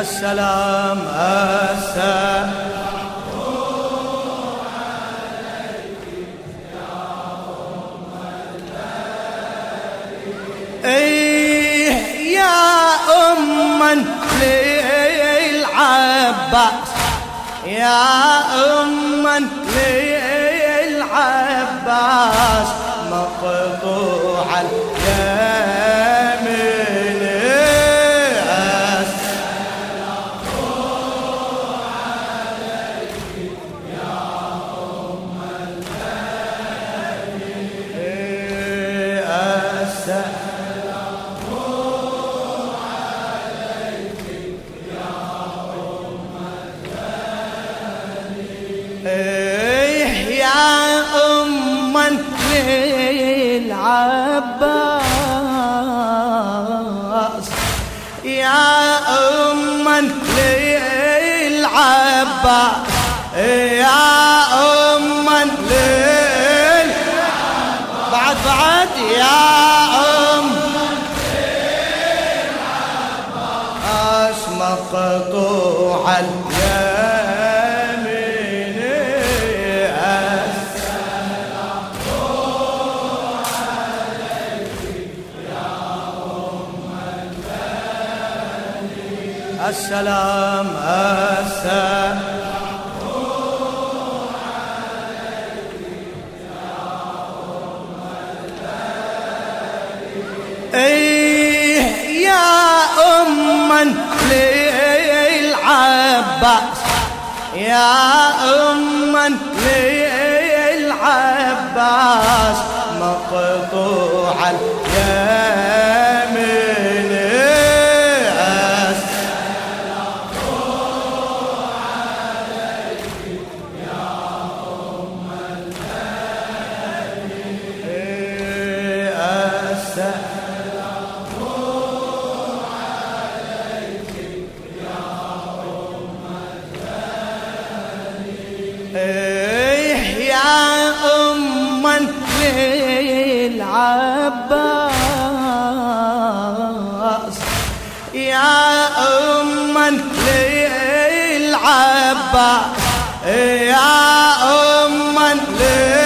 السلام السلام. إيه يا أما للعباس يا أما للعباس مقطوع العباس يا أما للعباس. يا أما لل بعد بعد. يا أم مقطوع السلام السلام إيه يا أما للعباس يا أما اليمين العباس يا أما للعباس؟ يا أما لل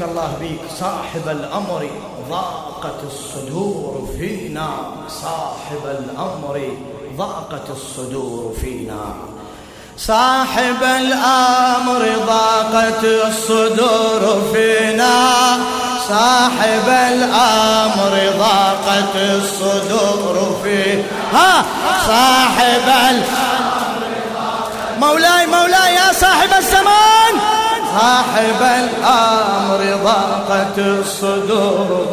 بارك الله بك صاحب الأمر ضاقت الصدور فينا. صاحب الأمر ضاقت الصدور فينا. صاحب الأمر ضاقت الصدور فينا. صاحب الأمر ضاقت الصدور فيه ها! صاحب الأمر مولاي مولاي يا صاحب الزمان! صاحب الأمر ضاقت الصدور.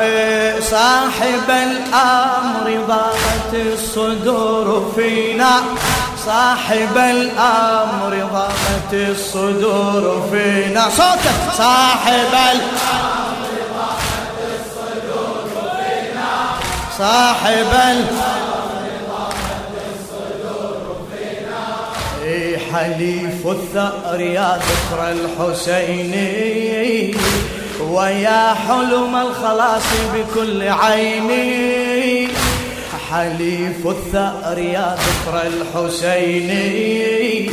إيه، صاحب الأمر ضاقت الصدور. فينا صاحب الأمر ضاقت الصدور. فينا صوتك صاحب الأمر ضاقت الصدور فينا صاحب الأمر حليف الثأر يا ذكر الحسيني ويا حلم الخلاص بكل عيني حليف الثأر يا ذكر الحسيني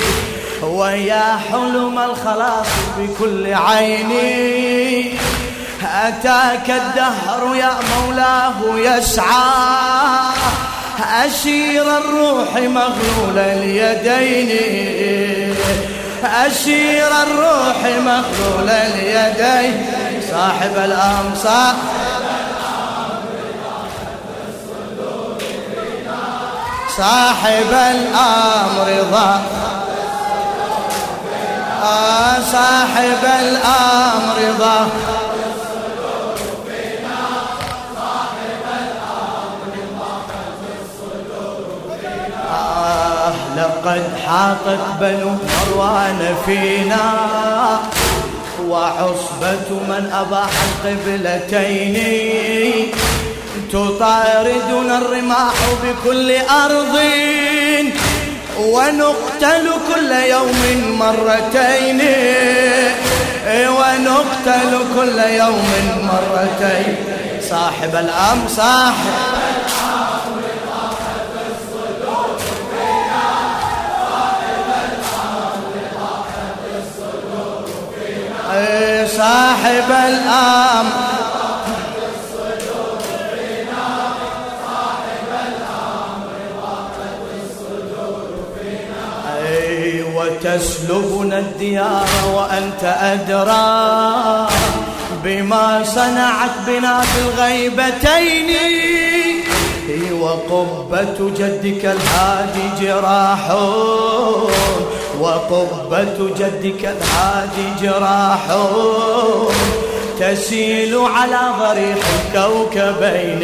ويا حلم الخلاص بكل عيني أتاك الدهر يا مولاه يسعى. أسير الروح مغلول اليدين. أسير الروح مغلول اليدين. صاحب الأمصار صاحب الأمر ضاق آه صاحب الأمر ضاق لقد حاطت بنو مروان فينا وعصبة من أباح القبلتين. تطاردنا الرماح بكل أرض ونقتل كل يوم مرتين. ونقتل كل يوم مرتين. صاحب الأمر صاحب صاحب الأمر. وتسلبنا الديار وأنت أدرى بما صنعت بنا في الغيبتين وقبة جدك الهادي جراح وقبة جدك الهادي جراح تسيل على ضريح الكوكبين.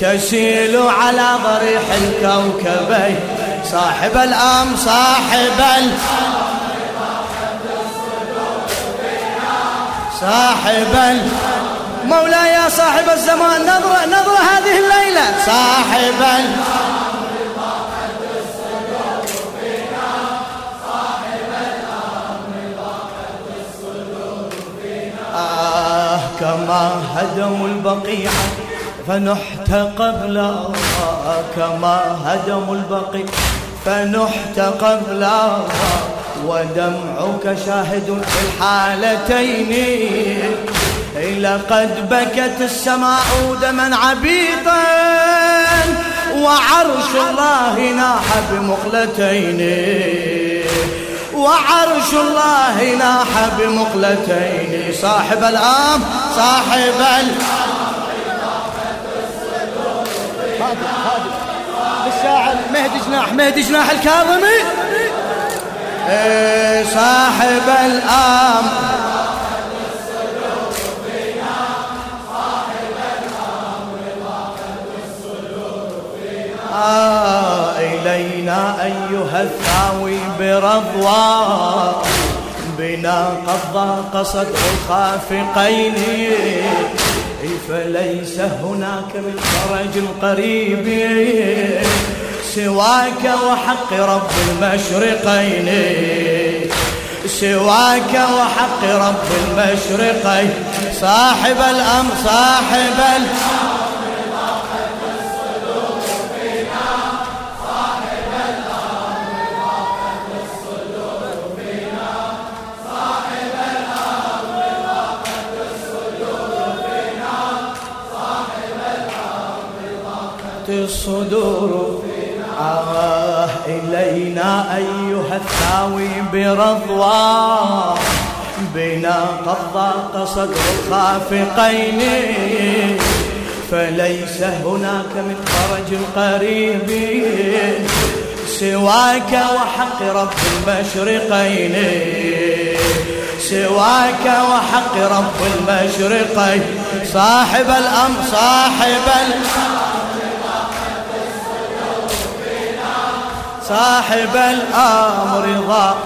تسيل على ضريح الكوكبين. صاحب الأم صاحب ال صاحب ال مولاي يا صاحب الزمان نظرة نظرة هذه الليلة. صاحب كما هدموا البقيعة فنحت قبل الله كما هدموا البقيعة فنحت قبل الله ودمعك شاهد في الحالتين. لقد بكت السماء دما عبيطا وعرش الله ناح بمقلتين. وعرش الله ناح بمقلتين. صاحب الأم صاحب للشاعر مهدي جناح مهدي جناح الكاظمي. إيه، صاحب الأمر آه إلينا أيها الثاوي برضوى بنا قد ضاق صدر الخافقين. فليس هناك من فرج قريب سواك وحق رب المشرقين؟ سواك وحق رب المشرقين. صاحب الأمر صاحب الأمر. الصدور. آه إلينا أيها الثاوي برضوى. بنا قد ضاق صدر الخافقين. فليس هناك من فرج قريب سواك وحق رب المشرقين. سواك وحق رب المشرقين. صاحب الأمر صاحب الأمر. صاحب الأمر ضاء